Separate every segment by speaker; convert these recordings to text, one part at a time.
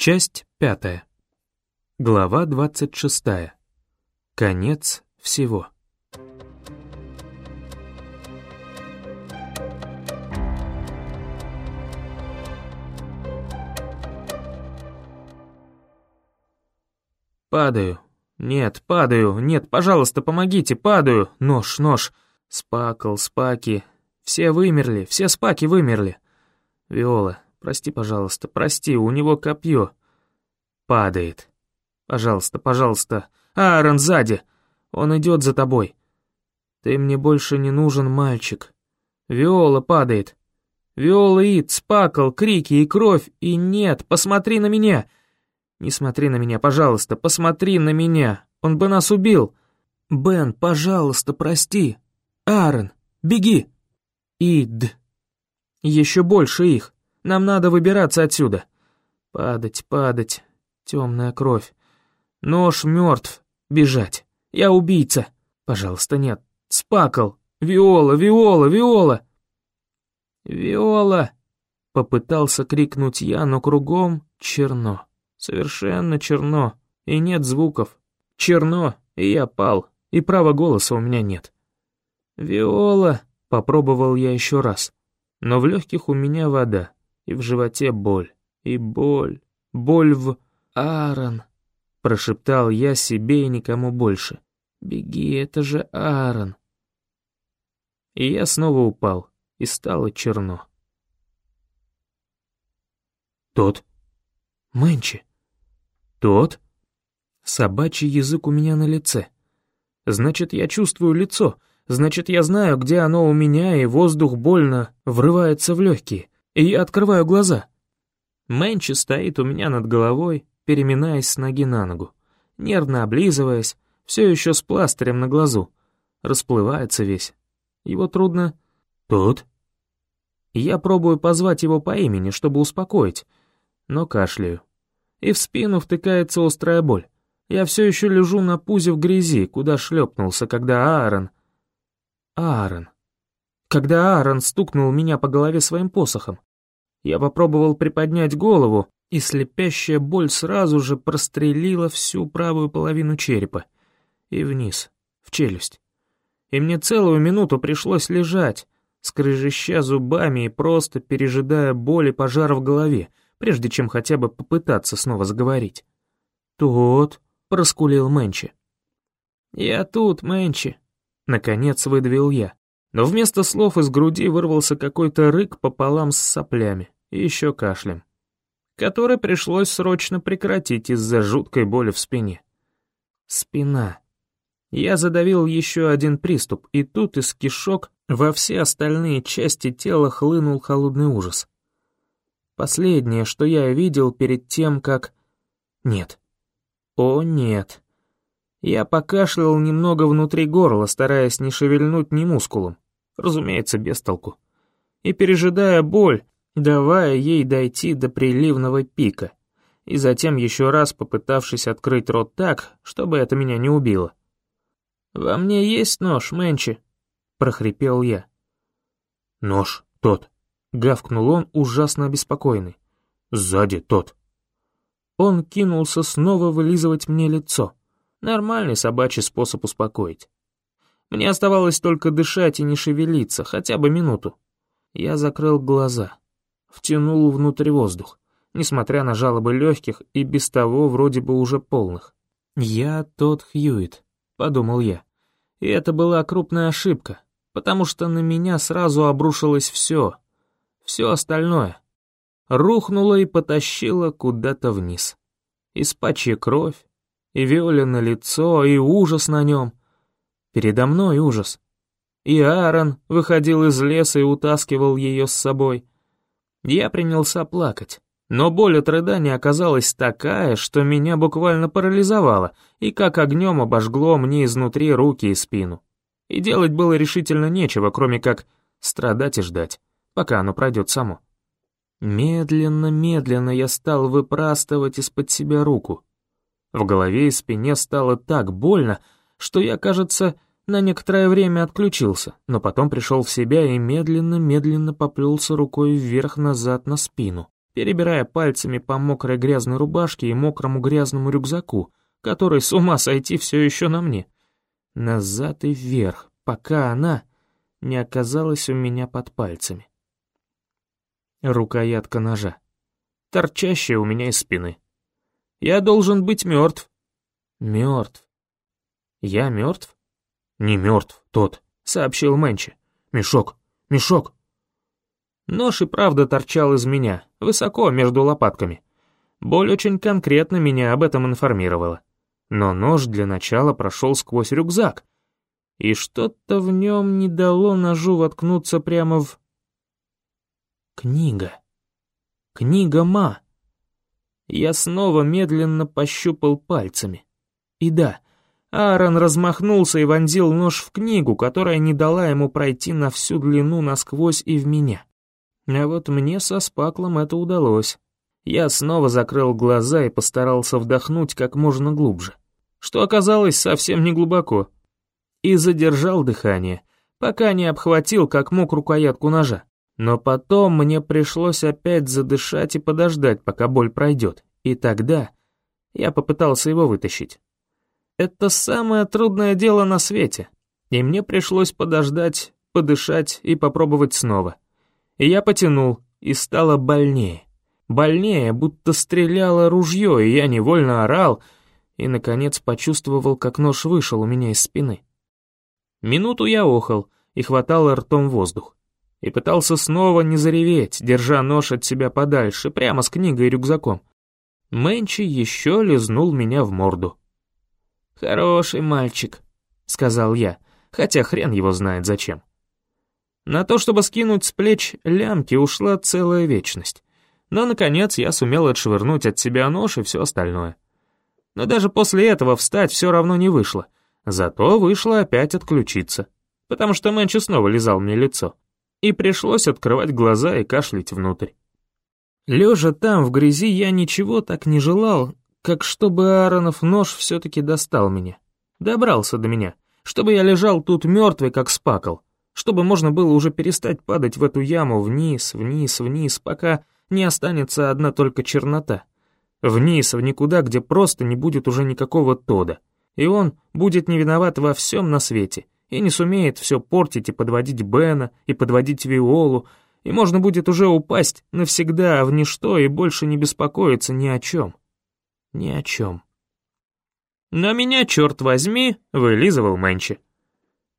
Speaker 1: Часть пятая. Глава двадцать шестая. Конец всего. Падаю. Нет, падаю. Нет, пожалуйста, помогите, падаю. Нож, нож. Спакл, спаки. Все вымерли, все спаки вымерли. Виола, прости, пожалуйста, прости, у него копье. Падает. Пожалуйста, пожалуйста. Аарон сзади. Он идет за тобой. Ты мне больше не нужен, мальчик. Виола падает. Виола Ит, спакл, крики и кровь, и нет, посмотри на меня. Не смотри на меня, пожалуйста, посмотри на меня. Он бы нас убил. Бен, пожалуйста, прости. Аарон, беги. Ид. Еще больше их. Нам надо выбираться отсюда. Падать, падать. Темная кровь. Нож мертв. Бежать. Я убийца. Пожалуйста, нет. Спакл. Виола, Виола, Виола. Виола. Попытался крикнуть я, но кругом черно. Совершенно черно. И нет звуков. Черно, и я пал. И права голоса у меня нет. Виола. Попробовал я еще раз. Но в легких у меня вода. И в животе боль. И боль. Боль в... Аарон. Прошептал я себе и никому больше. «Беги, это же Аарон!» И я снова упал, и стало черно. «Тот?» «Мэнчи!» «Тот?» Собачий язык у меня на лице. Значит, я чувствую лицо. Значит, я знаю, где оно у меня, и воздух больно врывается в легкие. И я открываю глаза. Мэнчи стоит у меня над головой, переминаясь с ноги на ногу, нервно облизываясь, все еще с пластырем на глазу. Расплывается весь. Его трудно... Тот? Я пробую позвать его по имени, чтобы успокоить, но кашляю. И в спину втыкается острая боль. Я все еще лежу на пузе в грязи, куда шлепнулся, когда Аарон... Аарон. Когда Аарон стукнул меня по голове своим посохом. Я попробовал приподнять голову, и слепящая боль сразу же прострелила всю правую половину черепа. И вниз, в челюсть. И мне целую минуту пришлось лежать, скрежеща зубами и просто пережидая боль и пожар в голове, прежде чем хотя бы попытаться снова заговорить. «Тот», — проскулил Мэнчи. «Я тут, Мэнчи», — наконец выдавил я. Но вместо слов из груди вырвался какой-то рык пополам с соплями и еще кашлем который пришлось срочно прекратить из-за жуткой боли в спине. Спина. Я задавил еще один приступ, и тут из кишок во все остальные части тела хлынул холодный ужас. Последнее, что я видел перед тем, как... Нет. О, нет. Я покашлял немного внутри горла, стараясь не шевельнуть ни мускулом. Разумеется, без толку. И пережидая боль, давая ей дойти до приливного пика, и затем еще раз попытавшись открыть рот так, чтобы это меня не убило. «Во мне есть нож, Мэнчи», — прохрипел я. «Нож, тот», — гавкнул он, ужасно обеспокоенный. «Сзади тот». Он кинулся снова вылизывать мне лицо. Нормальный собачий способ успокоить. Мне оставалось только дышать и не шевелиться, хотя бы минуту. Я закрыл глаза втянул внутрь воздух, несмотря на жалобы легких и без того вроде бы уже полных. «Я тот Хьюит», — подумал я. И это была крупная ошибка, потому что на меня сразу обрушилось все, все остальное. Рухнуло и потащило куда-то вниз. Испачья кровь, и Виолина лицо, и ужас на нем. Передо мной ужас. И Аарон выходил из леса и утаскивал ее с собой. Я принялся плакать, но боль от рыдания оказалась такая, что меня буквально парализовало и как огнем обожгло мне изнутри руки и спину. И делать было решительно нечего, кроме как страдать и ждать, пока оно пройдет само. Медленно-медленно я стал выпрастывать из-под себя руку. В голове и спине стало так больно, что я, кажется, на некоторое время отключился, но потом пришел в себя и медленно-медленно поплелся рукой вверх-назад на спину, перебирая пальцами по мокрой грязной рубашке и мокрому грязному рюкзаку, который с ума сойти все еще на мне. Назад и вверх, пока она не оказалась у меня под пальцами. Рукоятка ножа, торчащая у меня из спины. Я должен быть мертв. Мертв. Я мертв? Не мертв, тот, сообщил Мэнчи. Мешок, мешок. Нож и правда торчал из меня, высоко между лопатками. Боль очень конкретно меня об этом информировала. Но нож для начала прошел сквозь рюкзак, и что-то в нем не дало ножу воткнуться прямо в... Книга. Книга Ма. Я снова медленно пощупал пальцами. И да, Аарон размахнулся и вонзил нож в книгу, которая не дала ему пройти на всю длину насквозь и в меня. А вот мне со спаклом это удалось. Я снова закрыл глаза и постарался вдохнуть как можно глубже, что оказалось совсем не глубоко. И задержал дыхание, пока не обхватил как мог рукоятку ножа. Но потом мне пришлось опять задышать и подождать, пока боль пройдет. И тогда я попытался его вытащить. Это самое трудное дело на свете. И мне пришлось подождать, подышать и попробовать снова. И я потянул, и стало больнее. Больнее, будто стреляло ружье, и я невольно орал, и, наконец, почувствовал, как нож вышел у меня из спины. Минуту я охал и хватал ртом воздух. И пытался снова не зареветь, держа нож от себя подальше, прямо с книгой и рюкзаком. Мэнчи еще лизнул меня в морду. «Хороший мальчик», — сказал я, хотя хрен его знает зачем. На то, чтобы скинуть с плеч лямки, ушла целая вечность. Но, наконец, я сумел отшвырнуть от себя нож и все остальное. Но даже после этого встать все равно не вышло. Зато вышло опять отключиться, потому что Мэнчи снова лизал мне лицо. И пришлось открывать глаза и кашлять внутрь. Лежа там, в грязи, я ничего так не желал, как чтобы Ааронов нож все-таки достал меня. Добрался до меня, чтобы я лежал тут мертвый, как спакал чтобы можно было уже перестать падать в эту яму вниз, вниз, вниз, пока не останется одна только чернота. Вниз, в никуда, где просто не будет уже никакого Тода. И он будет не виноват во всем на свете, и не сумеет все портить и подводить Бена, и подводить Виолу, и можно будет уже упасть навсегда в ничто и больше не беспокоиться ни о чем. Ни о чем. Но меня, черт возьми, вылизывал Мэнчи.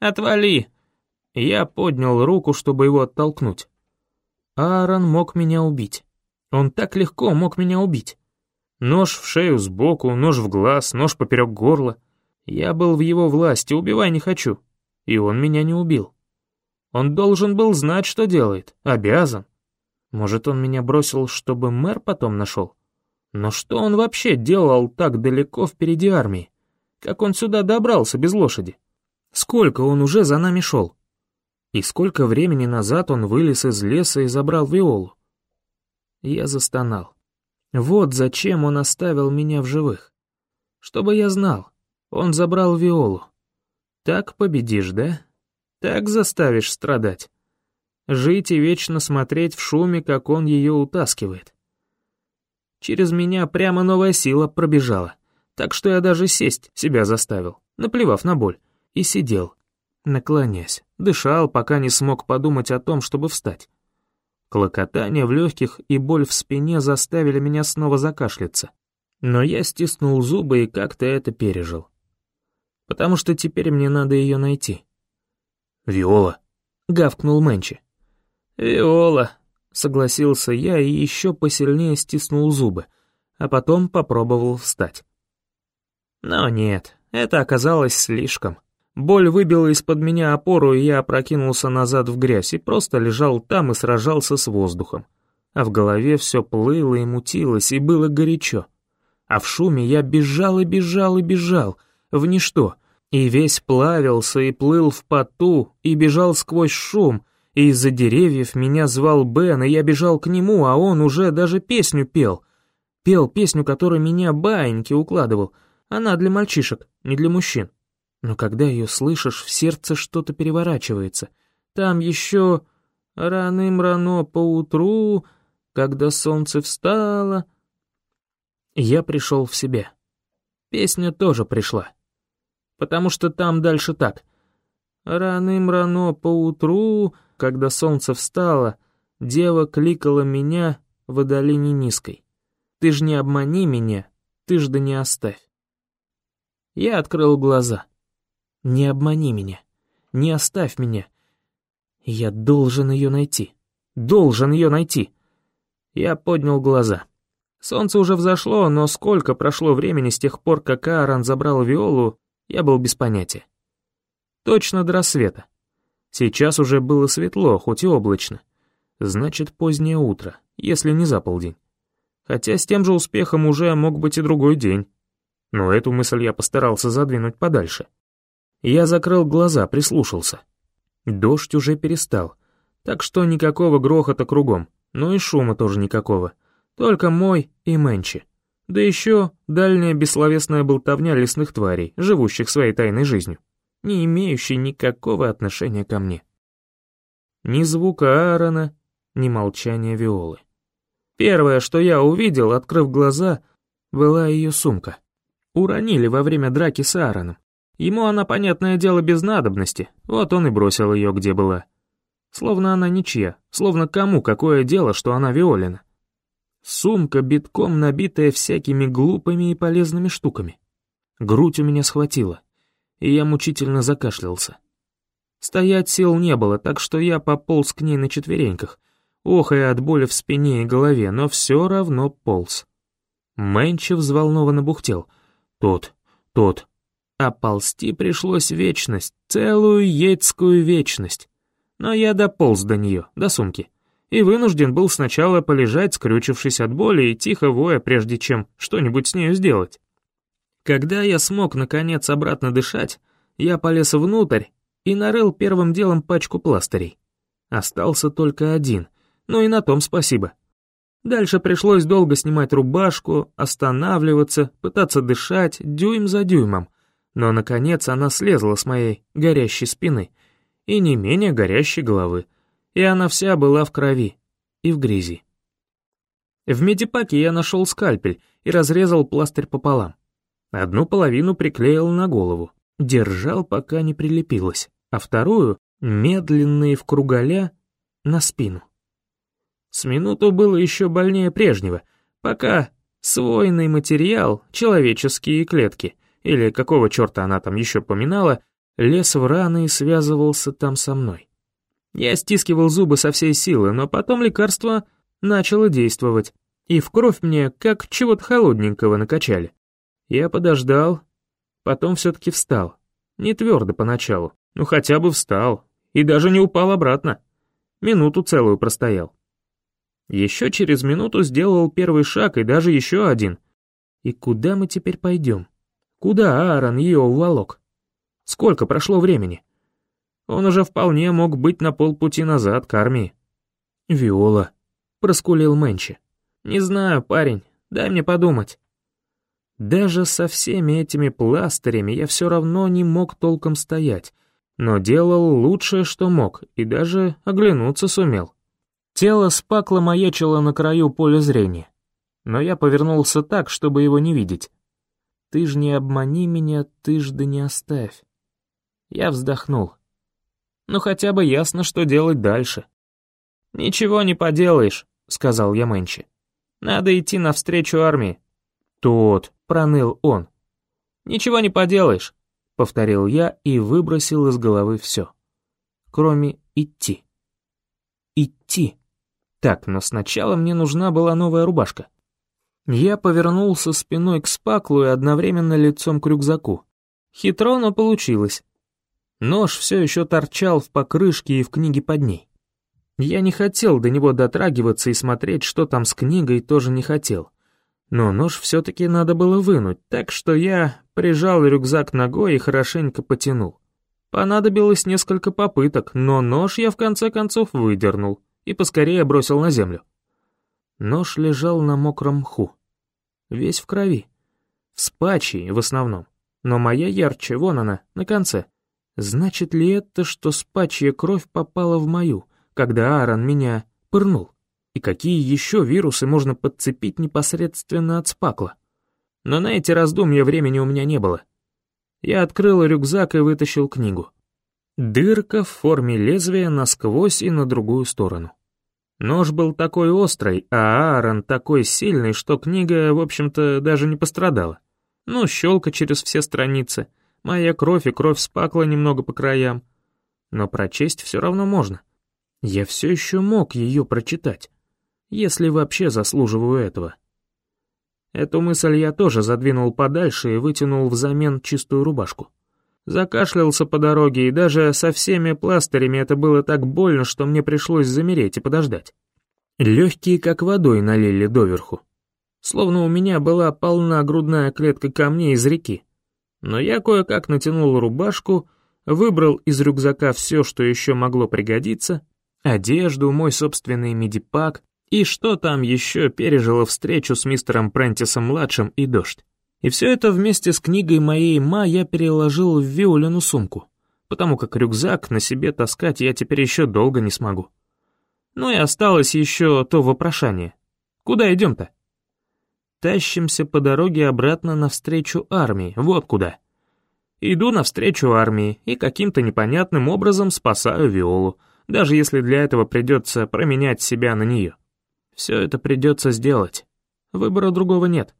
Speaker 1: «Отвали!» Я поднял руку, чтобы его оттолкнуть. Аарон мог меня убить. Он так легко мог меня убить. Нож в шею сбоку, нож в глаз, нож поперек горла. Я был в его власти, убивай не хочу. И он меня не убил. Он должен был знать, что делает, обязан. Может, он меня бросил, чтобы мэр потом нашел? Но что он вообще делал так далеко впереди армии? Как он сюда добрался без лошади? Сколько он уже за нами шел? И сколько времени назад он вылез из леса и забрал Виолу? Я застонал. Вот зачем он оставил меня в живых. Чтобы я знал, он забрал Виолу. Так победишь, да? Так заставишь страдать. Жить и вечно смотреть в шуме, как он ее утаскивает. Через меня прямо новая сила пробежала, так что я даже сесть себя заставил, наплевав на боль, и сидел, наклонясь, дышал, пока не смог подумать о том, чтобы встать. Клокотание в легких и боль в спине заставили меня снова закашляться. Но я стиснул зубы и как-то это пережил. Потому что теперь мне надо ее найти. «Виола», — гавкнул Мэнчи. «Виола», — согласился я и еще посильнее стиснул зубы, а потом попробовал встать. Но нет, это оказалось слишком. Боль выбила из-под меня опору, и я опрокинулся назад в грязь и просто лежал там и сражался с воздухом. А в голове все плыло и мутилось, и было горячо. А в шуме я бежал и бежал и бежал, в ничто, и весь плавился и плыл в поту, и бежал сквозь шум, и из-за деревьев меня звал Бен, и я бежал к нему, а он уже даже песню пел. Пел песню, которую меня баиньки укладывал. Она для мальчишек, не для мужчин. Но когда ее слышишь, в сердце что-то переворачивается. Там еще раным рано поутру когда солнце встало. Я пришел в себя. Песня тоже пришла. Потому что там дальше так. Раным-рано поутру, когда солнце встало, дева кликала меня в долине низкой. Ты ж не обмани меня, ты ж да не оставь. Я открыл глаза. Не обмани меня, не оставь меня. Я должен ее найти, должен ее найти. Я поднял глаза. Солнце уже взошло, но сколько прошло времени с тех пор, как Аарон забрал Виолу, я был без понятия. Точно до рассвета. Сейчас уже было светло, хоть и облачно. Значит, позднее утро, если не за полдень. Хотя с тем же успехом уже мог быть и другой день. Но эту мысль я постарался задвинуть подальше. Я закрыл глаза, прислушался. Дождь уже перестал, так что никакого грохота кругом, но и шума тоже никакого. Только мой и Мэнчи. Да еще дальняя бессловесная болтовня лесных тварей, живущих своей тайной жизнью, не имеющей никакого отношения ко мне. Ни звука Аарона, ни молчания Виолы. Первое, что я увидел, открыв глаза, была ее сумка. Уронили во время драки с Аароном. Ему она, понятное дело, без надобности, вот он и бросил ее, где была. Словно она ничья, словно кому какое дело, что она Виолина. Сумка, битком набитая всякими глупыми и полезными штуками. Грудь у меня схватила, и я мучительно закашлялся. Стоять сил не было, так что я пополз к ней на четвереньках, охая от боли в спине и голове, но все равно полз. Мэнчи взволнованно бухтел. Тот, тот. А ползти пришлось вечность, целую ейцкую вечность. Но я дополз до нее, до сумки и вынужден был сначала полежать, скрючившись от боли и тихо воя, прежде чем что-нибудь с нею сделать. Когда я смог, наконец, обратно дышать, я полез внутрь и нарыл первым делом пачку пластырей. Остался только один, но и на том спасибо. Дальше пришлось долго снимать рубашку, останавливаться, пытаться дышать дюйм за дюймом, но, наконец, она слезла с моей горящей спины и не менее горящей головы, и она вся была в крови и в грязи. В медипаке я нашел скальпель и разрезал пластырь пополам. Одну половину приклеил на голову, держал, пока не прилепилась, а вторую, медленно и в круголя, на спину. С минуту было еще больнее прежнего, пока свойный материал, человеческие клетки, или какого черта она там еще поминала, лез в раны и связывался там со мной. Я стискивал зубы со всей силы, но потом лекарство начало действовать, и в кровь мне как чего-то холодненького накачали. Я подождал, потом все-таки встал. Не твердо поначалу, но хотя бы встал, и даже не упал обратно. Минуту целую простоял. Еще через минуту сделал первый шаг и даже еще один. И куда мы теперь пойдем? Куда Аарон ее уволок? Сколько прошло времени? Он уже вполне мог быть на полпути назад к армии. «Виола», — проскулил Мэнчи. «Не знаю, парень, дай мне подумать». Даже со всеми этими пластырями я все равно не мог толком стоять, но делал лучшее, что мог, и даже оглянуться сумел. Тело спакло маячило на краю поля зрения, но я повернулся так, чтобы его не видеть. «Ты ж не обмани меня, ты ж да не оставь». Я вздохнул. Ну хотя бы ясно, что делать дальше. «Ничего не поделаешь», — сказал я Мэнчи. «Надо идти навстречу армии». «Тот», — проныл он. «Ничего не поделаешь», — повторил я и выбросил из головы все. Кроме идти. Идти. Так, но сначала мне нужна была новая рубашка. Я повернулся спиной к спаклу и одновременно лицом к рюкзаку. Хитро, но получилось. Нож все еще торчал в покрышке и в книге под ней. Я не хотел до него дотрагиваться и смотреть, что там с книгой, тоже не хотел. Но нож все-таки надо было вынуть, так что я прижал рюкзак ногой и хорошенько потянул. Понадобилось несколько попыток, но нож я в конце концов выдернул и поскорее бросил на землю. Нож лежал на мокром мху. Весь в крови. В спачи в основном. Но моя ярче, вон она, на конце. Значит ли это, что спачья кровь попала в мою, когда Аарон меня пырнул? И какие еще вирусы можно подцепить непосредственно от спакла? Но на эти раздумья времени у меня не было. Я открыл рюкзак и вытащил книгу. Дырка в форме лезвия насквозь и на другую сторону. Нож был такой острый, а Аарон такой сильный, что книга, в общем-то, даже не пострадала. Ну, щелка через все страницы, моя кровь и кровь спакла немного по краям. Но прочесть все равно можно. Я все еще мог ее прочитать, если вообще заслуживаю этого. Эту мысль я тоже задвинул подальше и вытянул взамен чистую рубашку. Закашлялся по дороге, и даже со всеми пластырями это было так больно, что мне пришлось замереть и подождать. Легкие как водой налили доверху. Словно у меня была полна грудная клетка камней из реки. Но я кое-как натянул рубашку, выбрал из рюкзака все, что еще могло пригодиться, одежду, мой собственный медипак, и что там еще пережила встречу с мистером Прентисом-младшим и дождь. И все это вместе с книгой моей ма я переложил в Виолину сумку, потому как рюкзак на себе таскать я теперь еще долго не смогу. Ну и осталось еще то вопрошание. Куда идем-то? Тащимся по дороге обратно навстречу армии, вот куда. Иду навстречу армии и каким-то непонятным образом спасаю Виолу, даже если для этого придется променять себя на нее. Все это придется сделать. Выбора другого нет.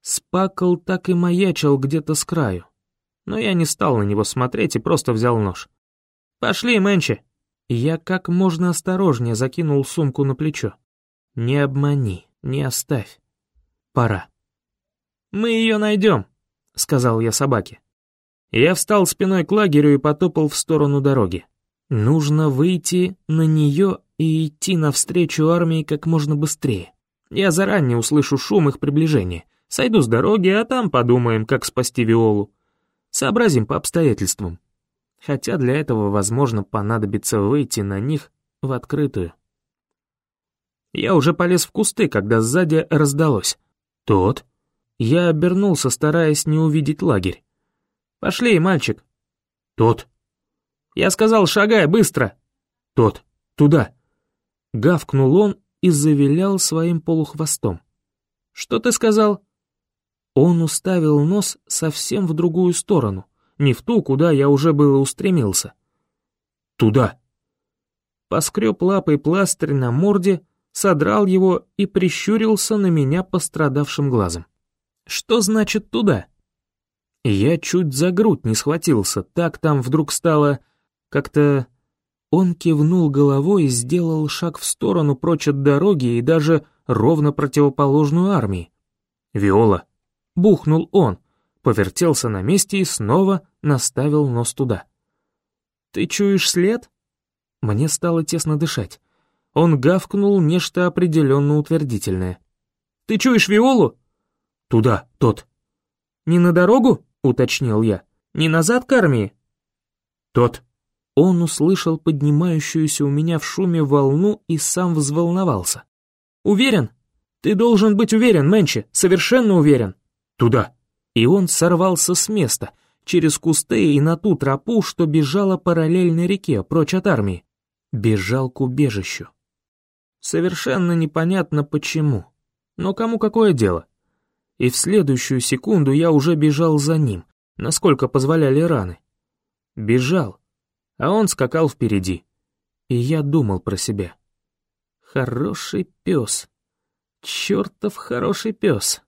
Speaker 1: Спакл так и маячил где-то с краю. Но я не стал на него смотреть и просто взял нож. «Пошли, Мэнчи!» Я как можно осторожнее закинул сумку на плечо. «Не обмани, не оставь. Пора». «Мы ее найдем», — сказал я собаке. Я встал спиной к лагерю и потопал в сторону дороги. Нужно выйти на нее и идти навстречу армии как можно быстрее. Я заранее услышу шум их приближения, сойду с дороги, а там подумаем, как спасти Виолу. Сообразим по обстоятельствам. Хотя для этого, возможно, понадобится выйти на них в открытую. Я уже полез в кусты, когда сзади раздалось. «Тот?» Я обернулся, стараясь не увидеть лагерь. «Пошли, мальчик». «Тот». «Я сказал, шагай, быстро». «Тот. Туда». Гавкнул он и завилял своим полухвостом. «Что ты сказал?» Он уставил нос совсем в другую сторону, не в ту, куда я уже было устремился. «Туда!» Поскреб лапой пластырь на морде, содрал его и прищурился на меня пострадавшим глазом. «Что значит туда?» Я чуть за грудь не схватился, так там вдруг стало как-то он кивнул головой и сделал шаг в сторону прочь от дороги и даже ровно противоположную армии. «Виола!» — бухнул он, повертелся на месте и снова наставил нос туда. «Ты чуешь след?» Мне стало тесно дышать. Он гавкнул нечто определенно утвердительное. «Ты чуешь Виолу?» «Туда, тот». «Не на дорогу?» — уточнил я. «Не назад к армии?» «Тот», он услышал поднимающуюся у меня в шуме волну и сам взволновался. «Уверен? Ты должен быть уверен, Мэнчи, совершенно уверен!» «Туда!» И он сорвался с места, через кусты и на ту тропу, что бежала параллельно реке, прочь от армии. Бежал к убежищу. Совершенно непонятно почему. Но кому какое дело? И в следующую секунду я уже бежал за ним, насколько позволяли раны. Бежал, а он скакал впереди. И я думал про себя. Хороший пес. Чертов хороший пес.